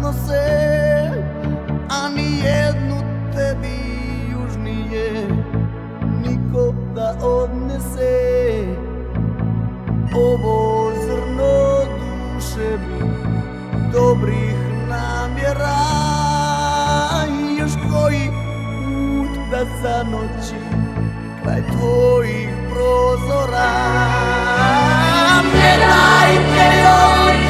raznose A ni jednu tebi južnije niko da odnese. Ovo zrno duše mi dobrih namjera još koji put da zanoći kraj tvojih prozora. Ne dajte joj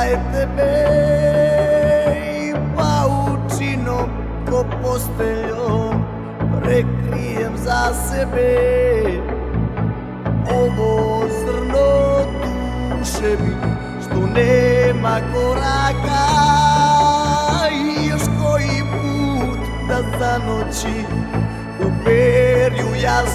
type the κοποστελιό, Παουτσίνο κόπος θέλω Ρε κρύεμ ζα κοράκα Ιος κόη που τα ζανότσι Ο περιουλιάς